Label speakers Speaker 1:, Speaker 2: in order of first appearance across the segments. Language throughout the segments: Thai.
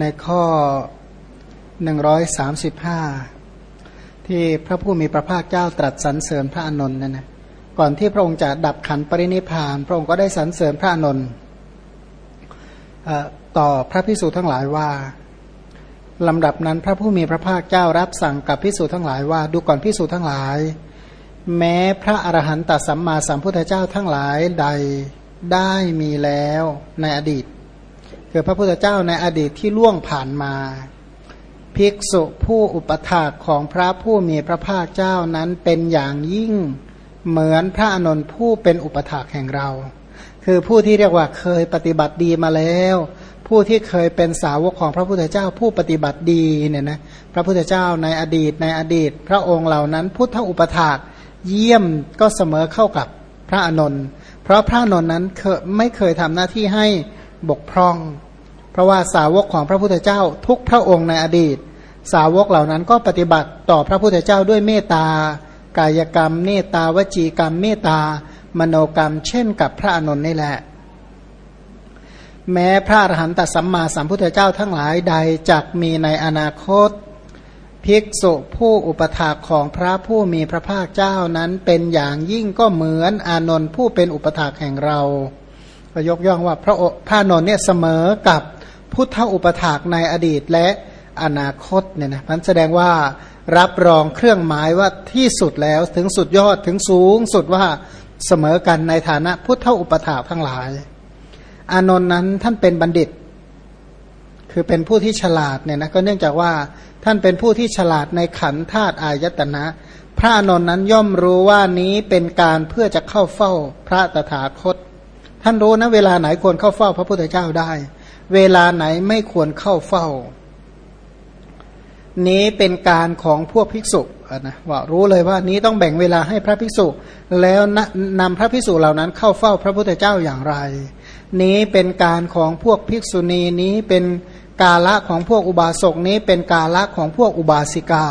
Speaker 1: ในข้อ 135 ที่พระผู้มีพระภาคเจ้าตรัสสรรเสริญพระอานนท์นั่นนะก่อนที่พระองค์จะดับขันปรินิพาน พระองค์ก็ได้สรรเสริญพระอานนท์ต่อพระพิสุทั้งหลายว่าลำดับนั้นพระผู้มีพระภาคเจ้ารับสั่งกับพิสุทั้งหลายว่าดูก่อนพิสุทั้งหลาย แม้พระอรหันตสัมมาสัมพุทธเจ้าทั้งหลายใดได้มีแล้วในอดีต คือพระพุทธเจ้าในอดีตที่ล่วงผ่านมา ภิกษุผู้อุปถากของพระผู้มีพระภาคเจ้านั้นเป็นอย่างยิ่งเหมือนพระอนุนผู้เป็นอุปถากแห่งเรา คือผู้ที่เรียกว่าเคยปฏิบัติดีมาแล้ว ผู้ที่เคยเป็นสาวกของพระพุทธเจ้าผู้ปฏิบัติดีเนี่ยนะพระพุทธเจ้าในอดีตในอดีต พระองค์เหล่านั้นพุทธอุปถากเยี่ยมก็เสมอเข้ากับพระอนุนเพราะพระอนุนนั้นไม่เคยทำหน้าที่ให้ บกพร่อง เพราะว่าสาวกของพระพุทธเจ้าทุกพระองค์ในอดีต สาวกเหล่านั้นก็ปฏิบัติต่อพระพุทธเจ้าด้วยเมตตากายกรรม เมตตาวจีกรรม เมตตามโนกรรม เช่นกับพระอนุนนี่แหละ แม้พระอรหันตสัมมาสัมพุทธเจ้าทั้งหลายใดจักมีในอนาคตภิกษุผู้อุปถากของพระผู้มีพระภาคเจ้านั้นเป็นอย่างยิ่งก็เหมือนอานนท์ผู้เป็นอุปถากแห่งเรา ก็ยกย่องว่าพระพระนนท์เนี่ยเสมอกับพุทธอุปถากในอดีตและอนาคตเนี่ยนะมันแสดงว่ารับรองเครื่องหมายว่าที่สุดแล้วถึงสุดยอดถึงสูงสุดว่าเสมอกันในฐานะพุทธอุปถาทั้งหลาย อานนท์นั้นท่านเป็นบัณฑิต คือเป็นผู้ที่ฉลาดเนี่ยนะก็เนื่องจากว่าท่านเป็นผู้ที่ฉลาดในขันธาตุอายตนะ พระอานนท์นั้นย่อมรู้ว่านี้เป็นการเพื่อจะเข้าเฝ้าพระตถาคต ท่านรู้นะเวลาไหนควรเข้าเฝ้าพระพุทธเจ้าได้ เวลาไหนไม่ควรเข้าเฝ้า นี้เป็นการของพวกภิกษุนะว่ารู้เลยว่านี้ต้องแบ่งเวลาให้พระภิกษุ แล้วนำพระภิกษุเหล่านั้นเข้าเฝ้าพระพุทธเจ้าอย่างไร นี้เป็นการของพวกภิกษุณีนี้เป็นกาละของพวกอุบาสกนี้เป็นกาละของพวกอุบาสิกา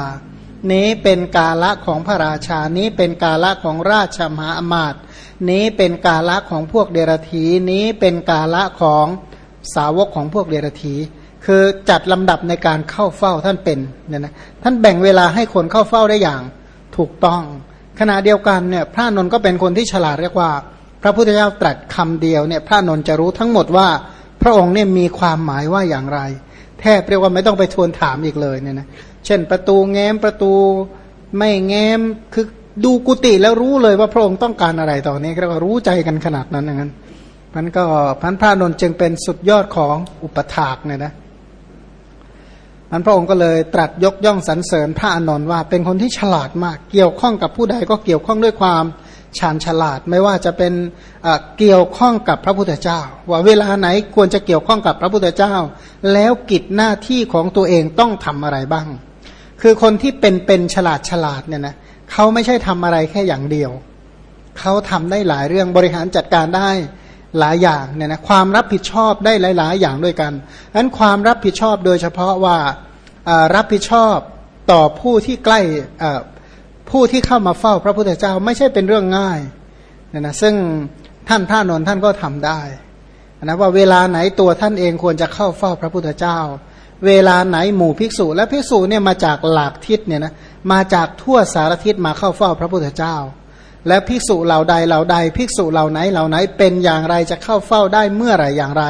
Speaker 1: นี้เป็นกาละของพระราชานี้เป็นกาละของราชมหาอมาตย์ นี้เป็นกาละของพวกเดรธีนี้เป็นกาละของสาวกของพวกเดรธีคือจัดลำดับในการเข้าเฝ้าท่านเป็นเนี่ยนะท่านแบ่งเวลาให้คนเข้าเฝ้าได้อย่างถูกต้อง ขณะเดียวกันเนี่ยพระนนท์ก็เป็นคนที่ฉลาดเรียกว่า พระพุทธเจ้าตรัสคำเดียวเนี่ยพระนนท์จะรู้ทั้งหมดว่าพระองค์เนี่ยมีความหมายว่าอย่างไร แทบเรียกว่าไม่ต้องไปทวนถามอีกเลยเนี่ยนะเช่นประตูแง้มประตูไม่แง้มคือ ดูกุฏิแล้วรู้เลยว่าพระองค์ต้องการอะไรตอนนี้เรียกว่ารู้ใจกันขนาดนั้นอย่างนั้นมันก็พันพระนนท์จึงเป็นสุดยอดของอุปถากเนี่ยนะมันพระองค์ก็เลยตรัสยกย่องสรรเสริญพระอานนท์ว่าเป็นคนที่ฉลาดมาก เกี่ยวข้องกับผู้ใดก็เกี่ยวข้องด้วยความชาญฉลาด ไม่ว่าจะเป็นเกี่ยวข้องกับพระพุทธเจ้า ว่าเวลาไหนควรจะเกี่ยวข้องกับพระพุทธเจ้า แล้วกิจหน้าที่ของตัวเองต้องทำอะไรบ้าง คือคนที่เป็นเป็นฉลาดฉลาดเนี่ยนะ เขาไม่ใช่ทำอะไรแค่อย่างเดียว เขาทำได้หลายเรื่องบริหารจัดการได้หลายอย่างเนี่ยนะความรับผิดชอบได้หลาย ๆ อย่างด้วยกันดังนั้นความรับผิดชอบโดยเฉพาะว่ารับผิดชอบต่อผู้ที่ใกล้ผู้ที่เข้ามาเฝ้าพระพุทธเจ้าไม่ใช่เป็นเรื่องง่ายเนี่ยนะซึ่งท่านพระนนท์ท่านก็ทำได้นะว่าเวลาไหนตัวท่านเองควรจะเข้าเฝ้าพระพุทธเจ้า เวลาไหนหมู่ภิกษุ และภิกษุเนี่ยมาจากหลากทิศเนี่ยนะมาจากทั่วสารทิศมาเข้าเฝ้าพระพุทธเจ้า และภิกษุเหล่าใดเหล่าใด ภิกษุเหล่าไหนเหล่าไหนเป็นอย่างไรจะเข้าเฝ้าได้เมื่อไรอย่างไร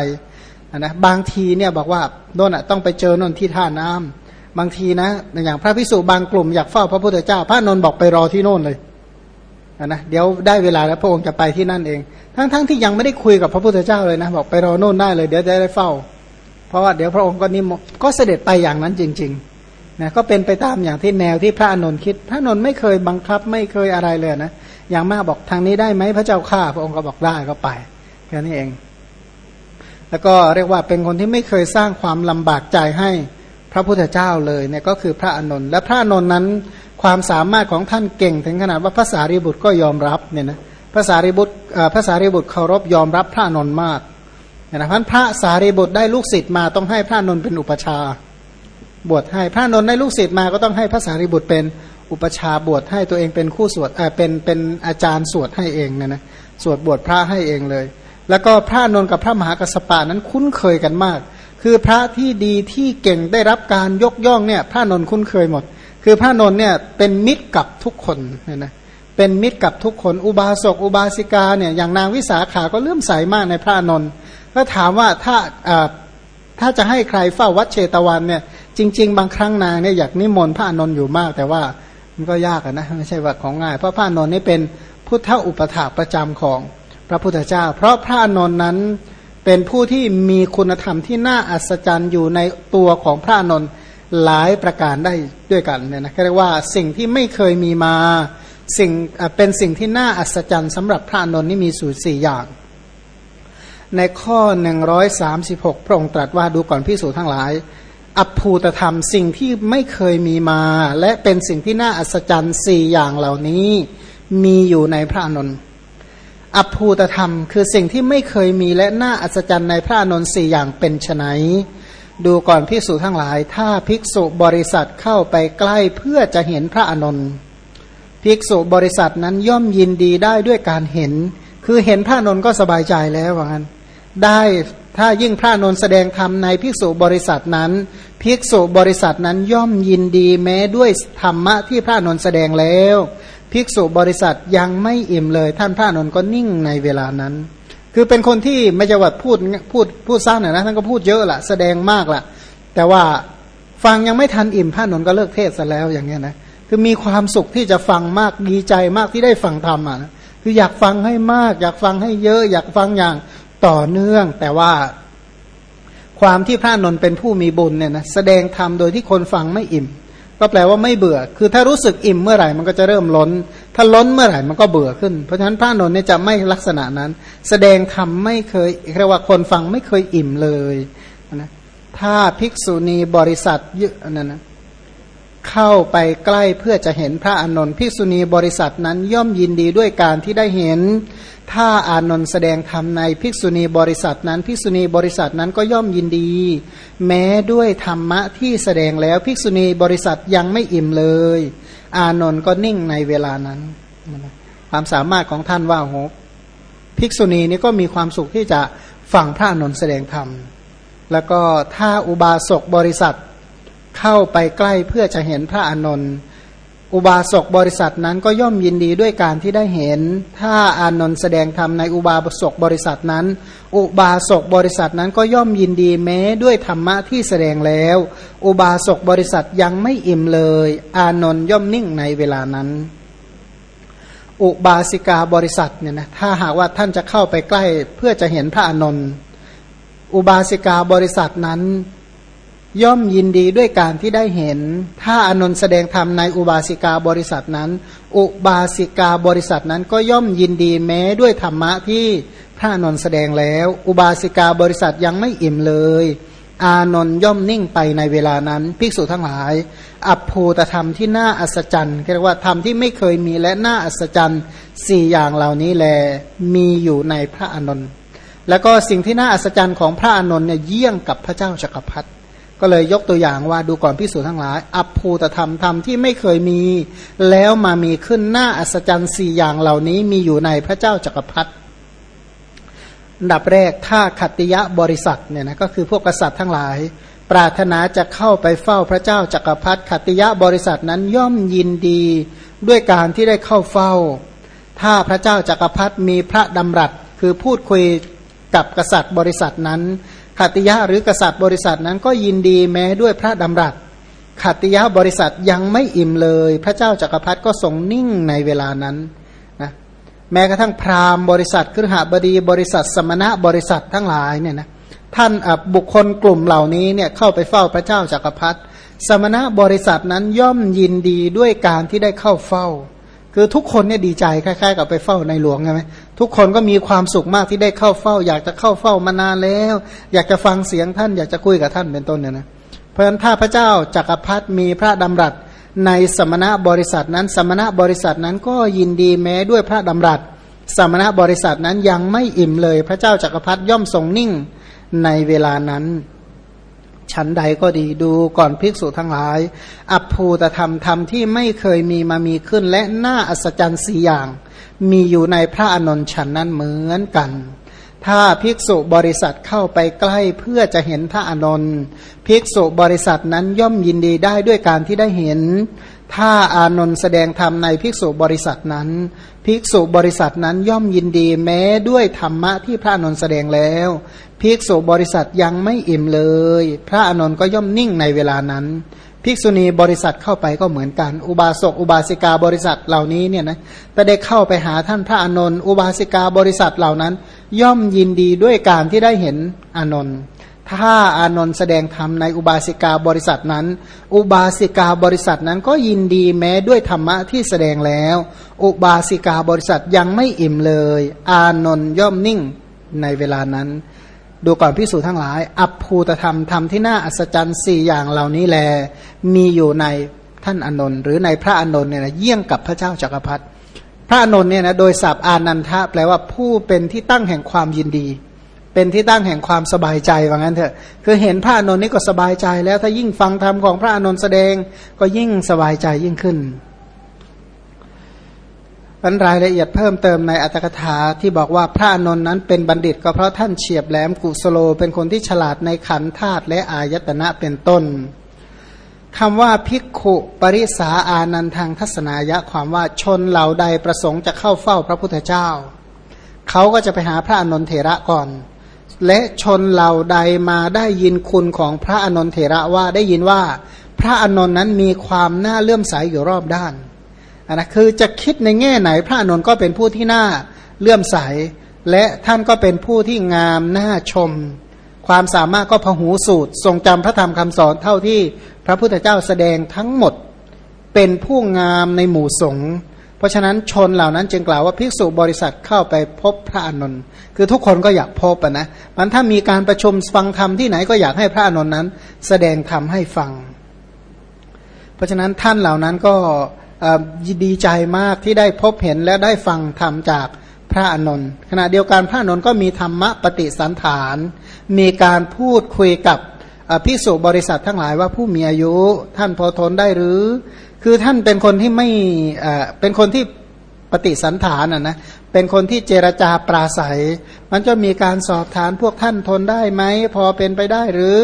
Speaker 1: นะบางทีเนี่ยบอกว่าโน่นอะต้องไปเจอโน่นที่ท่าน้ำบางทีนะอย่างพระภิกษุบางกลุ่มอยากเฝ้าพระพุทธเจ้า พระนนท์บอกไปรอที่โน่นเลยนะเดี๋ยวได้เวลาแล้วพระองค์จะไปที่นั่นเอง ทั้งๆทที่ยังไม่ได้คุยกับพระพุทธเจ้าเลยนะบอกไปรอโน่นได้เลยเดี๋ยวจะได้เฝ้า เพราะว่าเดี๋ยวพระองค์ก็นิมก็เสด็จไปอย่างนั้นจริงๆนะก็เป็นไปตามอย่างที่แนวที่พระอนุนคิด พระนนท์ไม่เคยบังคับไม่เคยอะไรเลยนะอย่างมากบอกทางนี้ได้ไหมพระเจ้าข้าพระองค์ก็บอกได้ก็ไปแค่นี้เอง แล้วก็เรียกว่าเป็นคนที่ไม่เคยสร้างความลำบากใจให้พระพุทธเจ้าเลยเนี่ยก็คือพระอานนและพระอานนนั้นความสามารถของท่านเก่งถึงขนาดว่าภาษารีบุตรก็ยอมรับเนี่ยนะภาษารีบุตรภาษารีบุตรเคารพยอมรับพระอานนมาก นะพันพระสารีบุตรได้ลูกศิษย์มาต้องให้พระนนท์เป็นอุปชาบวชให้พระนนท์ได้ลูกศิษย์มาก็ต้องให้ภาษารีบุตรเป็นอุปชาบวชให้ตัวเองเป็นคู่สวดเออเป็นเป็นอาจารย์สวดให้เองนะนะสวดบวชพระให้เองเลย แล้วก็พระนนท์กับพระมหากัสปะนั้นคุ้นเคยกันมากคคือพระที่ดีที่เก่งได้รับการยกย่องเนี่ย พระนนท์คุ้นเคยหมด คือพระนนท์เนี่ยเป็นมิตรกับทุกคนเนี่ยนะ เป็นมิตรกับทุกคนอุบาสกอุบาสิกาเนี่ยอย่างนางวิสาขาก็เลื่อมใสมากในพระนนท์ก็ถามว่าถ้าถ้าจะให้ใครเฝ้าวัดเชตวันเนี่ยจริง ๆ บางครั้งนางเนี่ยอยากนิมนต์พระนนท์อยู่มาก แต่ว่ามันก็ยากนะไม่ใช่ว่าของง่าย เพราะพระนนท์นี่เป็นพุทธอุปถาประจำของพระพุทธเจ้า เพราะพระนนท์นั้นเป็นผู้ที่มีคุณธรรมที่น่าอัศจรรย์อยู่ในตัวของพระนนท์หลายประการได้ด้วยกันเนี่ยนะเรียกว่าสิ่งที่ไม่เคยมีมา สิ่งเป็นสิ่งที่น่าอัศจรรย์สำหรับพระนนท์นี่มีสูตรสี่อย่าง ในข้อ136พระองค์ตรัสว่าดูก่อนพิสูจทั้งหลาย อัภูตธรรมสิ่งที่ไม่เคยมีมา และเป็นสิ่งที่น่าอัศจรรย์สี่อย่างเหล่านี้มีอยู่ในพระนนท์อัภูตธรรม คือสิ่งที่ไม่เคยมีและน่าอัศจรรย์ในพระนนท์สี่อย่างเป็นไฉนดูก่อนพิสูจทั้งหลาย ถ้าภิกษุบริษัทเข้าไปใกล้เพื่อจะเห็นพระอนนท์ ภิกษุบริษัทนั้นย่อมยินดีได้ด้วยการเห็น คือเห็นพระนนท์ก็สบายใจแล้วว่างั้น ได้ถ้ายิ่งพระนนท์แสดงธรรมในภิกษุบริษัทนั้น ภิกษุบริษัทนั้นย่อมยินดีแม้ด้วยธรรมะที่พระนนท์แสดงแล้ว ภิกษุบริษัทยังไม่อิ่มเลย ท่านพระนนท์ก็นิ่งในเวลานั้น คือเป็นคนที่ไม่จะวัดพูดพูดพูดสร้างหน่อยนะท่านก็พูดเยอะละแสดงมากละแต่ว่าฟังยังไม่ทันอิ่มพระนนท์ก็เลิกเทศซะแล้วอย่างเงี้ยนะ คือมีความสุขที่จะฟังมากดีใจมากที่ได้ฟังธรรมอะคืออยากฟังให้มาก อยากฟังให้เยอะ อยากฟังอย่างต่อเนื่อง แต่ว่า ความที่พระนนท์เป็นผู้มีบุญเนี่ยนะแสดงธรรมโดยที่คนฟังไม่อิ่ม ก็แปลว่าไม่เบื่อ คือถ้ารู้สึกอิ่มเมื่อไหร่มันก็จะเริ่มล้น ถ้าล้นเมื่อไหร่มันก็เบื่อขึ้น เพราะฉะนั้นพระนนท์เนี่ยจะไม่ลักษณะนั้น แสดงธรรมไม่เคยเรียกว่าคนฟังไม่เคยอิ่มเลยนะถ้าภิกษุณีบริษัทเยอะนั่นนะ เข้าไปใกล้เพื่อจะเห็นพระอานนท์ภิกษุณีบริษัทนั้นย่อมยินดีด้วยการที่ได้เห็น ถ้าอานนท์แสดงธรรมในภิกษุณีบริษัทนั้นภิกษุณีบริษัทนั้นก็ย่อมยินดี แม้ด้วยธรรมะที่แสดงแล้วภิกษุณีบริษัทยังไม่อิ่มเลย อานนท์ก็นิ่งในเวลานั้น ความสามารถของท่านว่าโหภิกษุณีนี่ก็มีความสุขที่จะฟังพระอานนท์แสดงธรรมแล้วก็ถ้าอุบาสกบริษัท เข้าไปใกล้เพื่อจะเห็นพระอานนท์อุบาสกบริษัทนั้นก็ย่อมยินดีด้วยการที่ได้เห็น ถ้าอานนท์แสดงธรรมในอุบาสกบริษัทนั้น อุบาสกบริษัทนั้นก็ย่อมยินดีแม้ด้วยธรรมะที่แสดงแล้ว อุบาสกบริษัทยังไม่อิ่มเลย อานนท์ย่อมนิ่งในเวลานั้น อุบาสิกาบริษัทเนี่ยนะถ้าหากว่าท่านจะเข้าไปใกล้เพื่อจะเห็นพระอานนท์อุบาสิกาบริษัทนั้น ย่อมยินดีด้วยการที่ได้เห็น ถ้าอนนท์แสดงธรรมในอุบาสิกาบริษัทนั้น อุบาสิกาบริษัทนั้นก็ย่อมยินดีแม้ด้วยธรรมะที่พระอนนท์แสดงแล้ว อุบาสิกาบริษัทยังไม่อิ่มเลย อานนท์ย่อมนิ่งไปในเวลานั้น ภิกษุทั้งหลาย อัภูตธรรมที่น่าอัศจรรย์เรียกว่าธรรมที่ไม่เคยมีและน่าอัศจรรย์สี่อย่างเหล่านี้แลมีอยู่ในพระอนนท์แล้วก็สิ่งที่น่าอัศจรรย์ของพระอนนท์เนี่ยเยี่ยงกับพระเจ้าจักรพรรดิ ก็เลยยกตัวอย่างว่าดูก่อนพิสูจนทั้งหลาย อัภูตธรรมธรรมที่ไม่เคยมี แล้วมามีขึ้นหน้าอัศจรรย์สี่อย่างเหล่านี้มีอยู่ในพระเจ้าจักรพรรดิอันดับแรกถ้าขัตติยะบริษัทเนี่ยนะก็คือพวกกษัตริย์ทั้งหลาย ปรารถนาจะเข้าไปเฝ้าพระเจ้าจักรพรรดิขัตติยะบริษัทนั้นย่อมยินดีด้วยการที่ได้เข้าเฝ้า ถ้าพระเจ้าจักรพรรดิมีพระดำรัสคือพูดคุยกับกษัตริย์บริษัทนั้น ขัติยะหรือกษัตริย์บริษัทนั้นก็ยินดีแม้ด้วยพระดำรัสขัติยะบริษัทยังไม่อิ่มเลย พระเจ้าจักรพรรดิก็ทรงนิ่งในเวลานั้นนะแม้กระทั่งพราหมณ์บริษัทครหบดีบริษัท สมณะบริษัททั้งหลายเนี่ยนะท่านบุคคลกลุ่มเหล่านี้เนี่ยเข้าไปเฝ้าพระเจ้าจักรพรรดิสมณะบริษัทนั้นย่อมยินดีด้วยการที่ได้เข้าเฝ้า คือทุกคนเนี่ยดีใจคล้ายๆ กับไปเฝ้าในหลวงใช่ไหม ทุกคนก็มีความสุขมากที่ได้เข้าเฝ้า อยากจะเข้าเฝ้ามานานแล้ว อยากจะฟังเสียงท่าน อยากจะคุยกับท่านเป็นต้นเนี่ยนะเพราะฉะนั้นถ้าพระเจ้าจักรพรรดิมีพระดำรัสในสมณะบริษัทนั้น สมณะบริษัทนั้นก็ยินดีแม้ด้วยพระดำรัส สมณะบริษัทนั้นยังไม่อิ่มเลย พระเจ้าจักรพรรดิย่อมทรงนิ่งในเวลานั้นชั้นใดก็ดีดูก่อนภิกษุทั้งหลาย อัภูตธรรมธรรมที่ไม่เคยมีมามีขึ้นและน่าอัศจรรย์สี่อย่าง มีอยู่ในพระอนนท์ฉันนั้นเหมือนกัน ถ้าภิกษุบริษัทเข้าไปใกล้เพื่อจะเห็นพระอนนท์ภิกษุบริษัทนั้นย่อมยินดีได้ด้วยการที่ได้เห็น ถ้าอานนท์แสดงธรรมในภิกษุบริษัทนั้น ภิกษุบริษัทนั้นย่อมยินดีแม้ด้วยธรรมะที่พระอนนท์แสดงแล้ว ภิกษุบริษัทยังไม่อิ่มเลย พระอนนท์ก็ย่อมนิ่งในเวลานั้น ภิกษุณีบริษัทเข้าไปก็เหมือนกัน อุบาสกอุบาสิกาบริษัทเหล่านี้เนี่ยนะแต่ได้เข้าไปหาท่านพระอานนท์อุบาสิกาบริษัทเหล่านั้น ย่อมยินดีด้วยการที่ได้เห็นอานนท์ถ้าอานนท์แสดงธรรมในอุบาสิกาบริษัทนั้น อุบาสิกาบริษัทนั้นก็ยินดีแม้ด้วยธรรมะที่แสดงแล้ว อุบาสิกาบริษัทยังไม่อิ่มเลย อานนท์ย่อมนิ่งในเวลานั้น ดูก่อนพิสูจทั้งหลาย อัภูตธรรมธรรมที่น่าอัศจรรย์สี่อย่างเหล่านี้แล มีอยู่ในท่านอนนท์หรือในพระอนนท์เนี่ยนะเยี่ยงกับพระเจ้าจักรพรรดิพระอนนท์เนี่ยนะโดยศัพท์อานันทะแปลว่าผู้เป็นที่ตั้งแห่งความยินดี เป็นที่ตั้งแห่งความสบายใจว่างั้นเถอะ คือเห็นพระอนนท์นี่ก็สบายใจแล้วถ้ายิ่งฟังธรรมของพระอนนท์แสดงก็ยิ่งสบายใจยิ่งขึ้น อันรายละเอียดเพิ่มเติมในอัตถกถาที่บอกว่าพระอนนท์นั้นเป็นบัณฑิตก็เพราะท่านเฉียบแหลมกุสโล เป็นคนที่ฉลาดในขันธาตุและอายตนะเป็นต้นคำว่าภิกขุปริสาอานันทางทัศนายะความว่าชนเหล่าใดประสงค์จะเข้าเฝ้าพระพุทธเจ้า เขาก็จะไปหาพระอนนทเถระก่อน และชนเหล่าใดมาได้ยินคุณของพระอนนทเถระว่าได้ยินว่า พระอนนท์นั้นมีความน่าเลื่อมใสอยู่รอบด้าน นะคือจะคิดในแง่ไหนพระอนุนก็เป็นผู้ที่น่าเลื่อมใส และท่านก็เป็นผู้ที่งามน่าชม ความสามารถก็พหูสูตร ทรงจำพระธรรมคำสอนเท่าที่พระพุทธเจ้าแสดงทั้งหมดเป็นผู้งามในหมู่สงฆ์เพราะฉะนั้นชนเหล่านั้นจึงกล่าวว่าภิกษุบริษัทเข้าไปพบพระอนุนคือทุกคนก็อยากพบนะมันถ้ามีการประชุมฟังธรรมที่ไหนก็อยากให้พระอนุนนั้น แสดงธรรมให้ฟัง เพราะฉะนั้นท่านเหล่านั้นก็ ดีใจมากที่ได้พบเห็นและได้ฟังธรรมจากพระอนนท์ขณะเดียวกันพระอนนท์ก็มีธรรมะปฏิสันฐาน มีการพูดคุยกับพิสุบริษัททั้งหลายว่าผู้มีอายุท่านพอทนได้หรือ คือท่านเป็นคนที่ไม่เป็นคนที่ปฏิสันฐานอะนะเป็นคนที่เจรจาปราศัย มันจะมีการสอบถามพวกท่านทนได้ไหม พอเป็นไปได้หรือ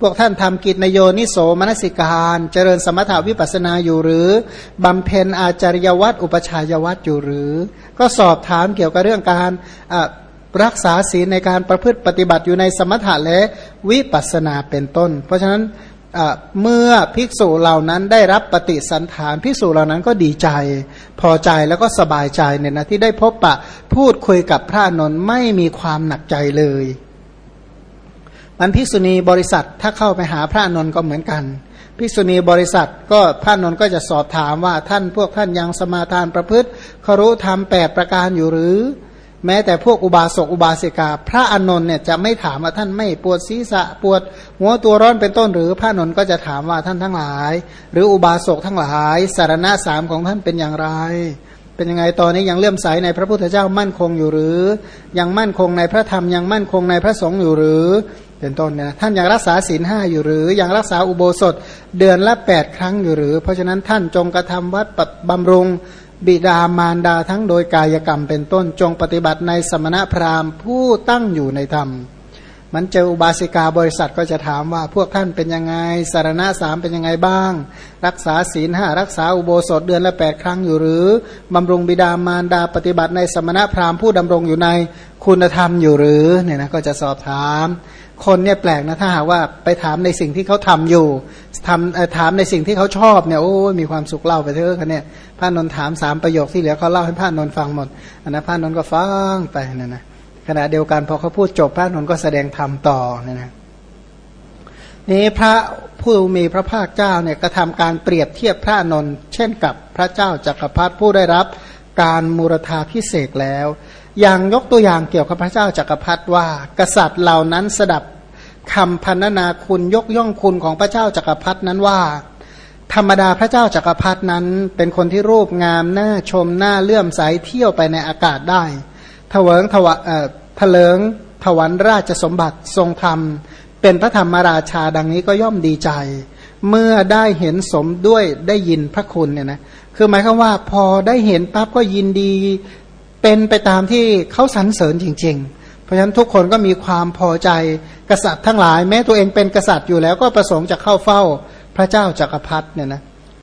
Speaker 1: พวกท่านทำกิจในโยนิโสมนสิการ เจริญสมถาวิปัสนาอยู่หรือบำเพ็ญอาจารยวัตรอุปชัยวัตรอยู่หรือ ก็สอบถามเกี่ยวกับเรื่องการรักษาศีลในการประพฤติปฏิบัติอยู่ในสมถะและวิปัสนาเป็นต้น เพราะฉะนั้นเมื่อภิกษุเหล่านั้นได้รับปฏิสันฐานภิกษุเหล่านั้นก็ดีใจ พอใจแล้วก็สบายใจเนี่ยนะที่ได้พบปะพูดคุยกับพระนนท์ไม่มีความหนักใจเลย มันภิกษุณีบริษัทถ้าเข้าไปหาพระนนท์ก็เหมือนกันภิกษุณีบริษัทก็พระนนท์ก็จะสอบถามว่าท่านพวกท่านยังสมาทานประพฤติคารุธรรมแปดประการอยู่หรือ แม้แต่พวกอุบาสกอุบาสิกา พระอนนท์เนี่ยจะไม่ถามว่าท่านไม่ปวดศีรษะปวด หัวตัวร้อนเป็นต้นหรือ พระนนท์ก็จะถามว่าท่านทั้งหลาย หรืออุบาสกทั้งหลาย สารณะสามของท่านเป็นอย่างไร เป็นยังไงตอนนี้ยังเลื่อมใสในพระพุทธเจ้ามั่นคงอยู่หรือ ยังมั่นคงในพระธรรมยังมั่นคงในพระสงฆ์อยู่หรือ เป็นต้นนี่ยท่านยังรักษาศีลห้าอยู่หรือยังรักษาอุโบสถเดือนละแปดครั้งอยู่หรือ เพราะฉะนั้นท่านจงกระทำวัดบำรุงบิดามารดาทั้งโดยกายกรรมเป็นต้นจงปฏิบัติในสมณพราหมณ์ผู้ตั้งอยู่ในธรรม มันเจออุบาสิกาบริษัทก็จะถามว่าพวกท่านเป็นยังไงสารณะสามเป็นยังไงบ้าง รักษาศีลห้ารักษาอุโบสถเดือนละแปดครั้งอยู่หรือบำรุงบิดามารดาปฏิบัติในสมณพราหมณ์ผู้ดำรงอยู่ในคุณธรรมอยู่หรือเนี่ยนะก็จะสอบถาม คนเนี่ยแปลกนะถ้าหากว่าไปถามในสิ่งที่เขาทำอยู่ทำถามในสิ่งที่เขาชอบเนี่ยโอ้มีความสุขเล่าไปเถอะคันเนี่ยพระนนท์ถามสามประโยคที่เหลือเขาเล่าให้พระนนท์ฟังหมดอันนั้นพระนนท์ก็ฟังไปนั่นนะขณะเดียวกันพอเขาพูดจบพระนนท์ก็แสดงธรรมต่อเนี่ยนะนี้พระผู้มีพระภาคเจ้าเนี่ยกระทาการเปรียบเทียบพระนนท์เช่นกับพระเจ้าจักรพรรดิผู้ได้รับการมูรธาพิเศษแล้ว อย่างยกตัวอย่างเกี่ยวกับพระเจ้าจักรพรรดิว่า กษัตริย์เหล่านั้นสดับคำพันนาคุณยกย่องคุณของพระเจ้าจักรพรรดินั้นว่า ธรรมดาพระเจ้าจักรพรรดินั้น เป็นคนที่รูปงามน่าชมน่าเลื่อมใสเที่ยวไปในอากาศได้ถวิงถวะเอ่อถลิงถวันราชสมบัติทรงธรรม เป็นพระธรรมราชาดังนี้ก็ย่อมดีใจ เมื่อได้เห็นสมด้วยได้ยินพระคุณเนี่ยนะคือหมายความว่าพอได้เห็นปั๊บก็ยินดี เป็นไปตามที่เขาสรรเสริญจริง ๆ เพราะฉะนั้นทุกคนก็มีความพอใจกษัตริย์ทั้งหลาย แม้ตัวเองเป็นกษัตริย์อยู่แล้วก็ประสงค์จะเข้าเฝ้าพระเจ้าจากักรพรรดิเนี่ยนะ